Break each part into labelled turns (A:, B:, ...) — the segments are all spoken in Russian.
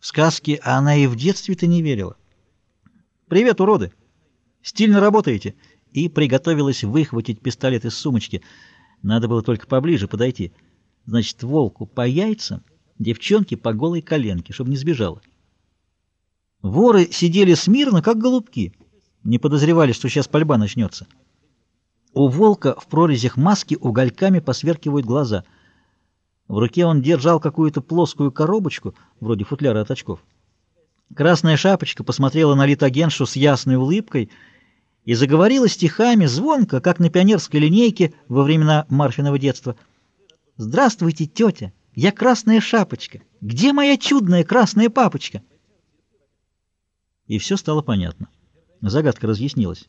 A: В сказки она и в детстве-то не верила. «Привет, уроды! Стильно работаете!» И приготовилась выхватить пистолет из сумочки. Надо было только поближе подойти. Значит, волку по яйцам, девчонке по голой коленке, чтобы не сбежала. Воры сидели смирно, как голубки. Не подозревали, что сейчас пальба начнется. У волка в прорезях маски угольками посверкивают глаза — в руке он держал какую-то плоскую коробочку, вроде футляра от очков. Красная шапочка посмотрела на литагеншу с ясной улыбкой и заговорила стихами звонко, как на пионерской линейке во времена Марфиного детства. «Здравствуйте, тетя! Я красная шапочка! Где моя чудная красная папочка?» И все стало понятно. Загадка разъяснилась.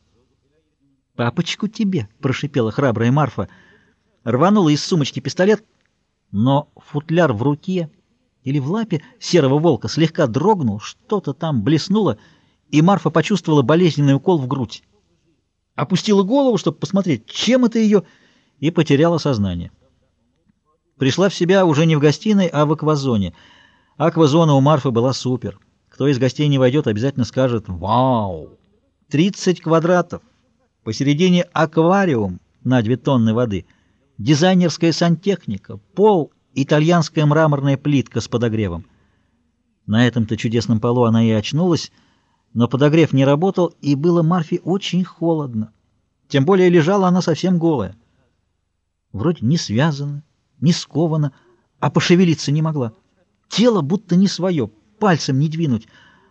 A: «Папочку тебе!» — прошипела храбрая Марфа. Рванула из сумочки пистолет, но футляр в руке или в лапе серого волка слегка дрогнул, что-то там блеснуло, и Марфа почувствовала болезненный укол в грудь. Опустила голову, чтобы посмотреть, чем это ее, и потеряла сознание. Пришла в себя уже не в гостиной, а в аквазоне. Аквазона у Марфы была супер. Кто из гостей не войдет, обязательно скажет «Вау!». 30 квадратов. Посередине аквариум на 2 тонны воды — дизайнерская сантехника, пол, итальянская мраморная плитка с подогревом. На этом-то чудесном полу она и очнулась, но подогрев не работал, и было Марфе очень холодно. Тем более лежала она совсем голая. Вроде не связана, не скована, а пошевелиться не могла. Тело будто не свое, пальцем не двинуть,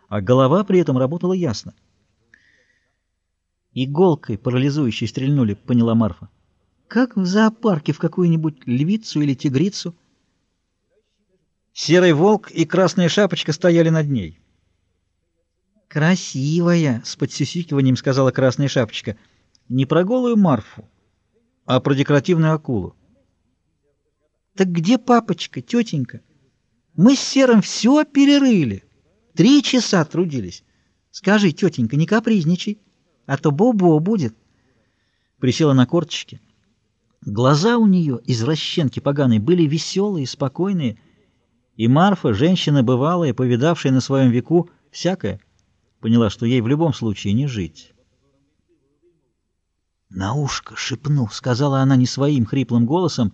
A: а голова при этом работала ясно. Иголкой парализующей стрельнули, поняла Марфа как в зоопарке в какую-нибудь львицу или тигрицу. Серый волк и красная шапочка стояли над ней. «Красивая!» — с подсюсикиванием сказала красная шапочка. «Не про голую Марфу, а про декоративную акулу». «Так где папочка, тетенька? Мы с Серым все перерыли. Три часа трудились. Скажи, тетенька, не капризничай, а то Бобо будет». Присела на корточки. Глаза у нее, извращенки поганые, были веселые, спокойные, и Марфа, женщина бывалая, повидавшая на своем веку всякое, поняла, что ей в любом случае не жить. «На ушко шепну», — сказала она не своим хриплым голосом,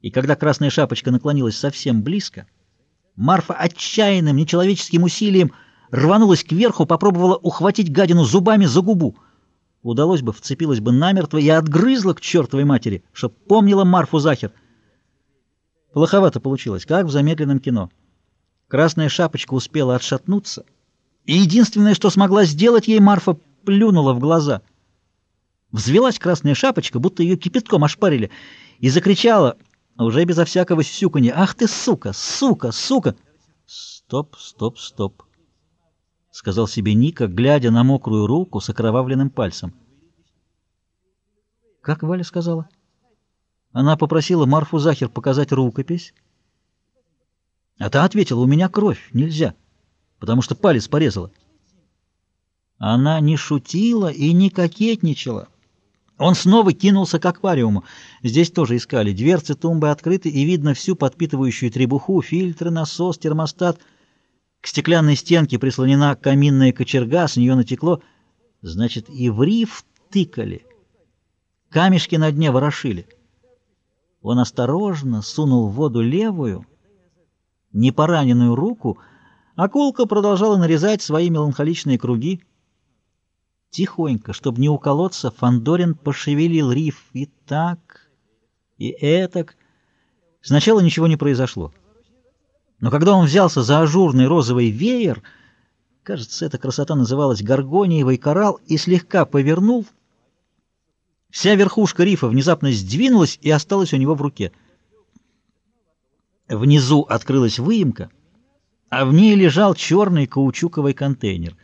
A: и когда красная шапочка наклонилась совсем близко, Марфа отчаянным, нечеловеческим усилием рванулась кверху, попробовала ухватить гадину зубами за губу — удалось бы, вцепилась бы намертво и отгрызла к чертовой матери, чтоб помнила Марфу Захер. Плоховато получилось, как в замедленном кино. Красная шапочка успела отшатнуться, и единственное, что смогла сделать ей, Марфа плюнула в глаза. Взвелась красная шапочка, будто ее кипятком ошпарили, и закричала, уже безо всякого сюканья, «Ах ты, сука, сука, сука!» «Стоп, стоп, стоп!» — сказал себе Ника, глядя на мокрую руку с окровавленным пальцем. «Как Валя сказала?» Она попросила Марфу Захер показать рукопись. А та ответила, у меня кровь, нельзя, потому что палец порезала. Она не шутила и не кокетничала. Он снова кинулся к аквариуму. Здесь тоже искали. Дверцы тумбы открыты, и видно всю подпитывающую требуху, фильтры, насос, термостат — к стеклянной стенке прислонена каминная кочерга, с нее натекло. Значит, и в риф тыкали. Камешки на дне ворошили. Он осторожно сунул в воду левую, непораненную руку, а Колка продолжала нарезать свои меланхоличные круги. Тихонько, чтобы не уколоться, Фандорин пошевелил риф и так, и этак. Сначала ничего не произошло. Но когда он взялся за ажурный розовый веер, кажется, эта красота называлась горгониевый коралл, и слегка повернул, вся верхушка рифа внезапно сдвинулась и осталась у него в руке. Внизу открылась выемка, а в ней лежал черный каучуковый контейнер.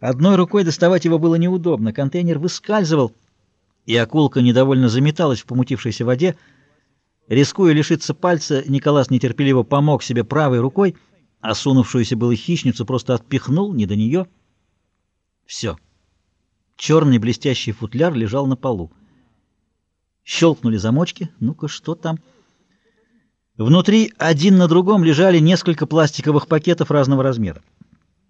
A: Одной рукой доставать его было неудобно, контейнер выскальзывал, и акулка недовольно заметалась в помутившейся воде, Рискуя лишиться пальца, Николас нетерпеливо помог себе правой рукой, а сунувшуюся было хищницу просто отпихнул, не до нее. Все. Черный блестящий футляр лежал на полу. Щелкнули замочки. Ну-ка, что там? Внутри один на другом лежали несколько пластиковых пакетов разного размера.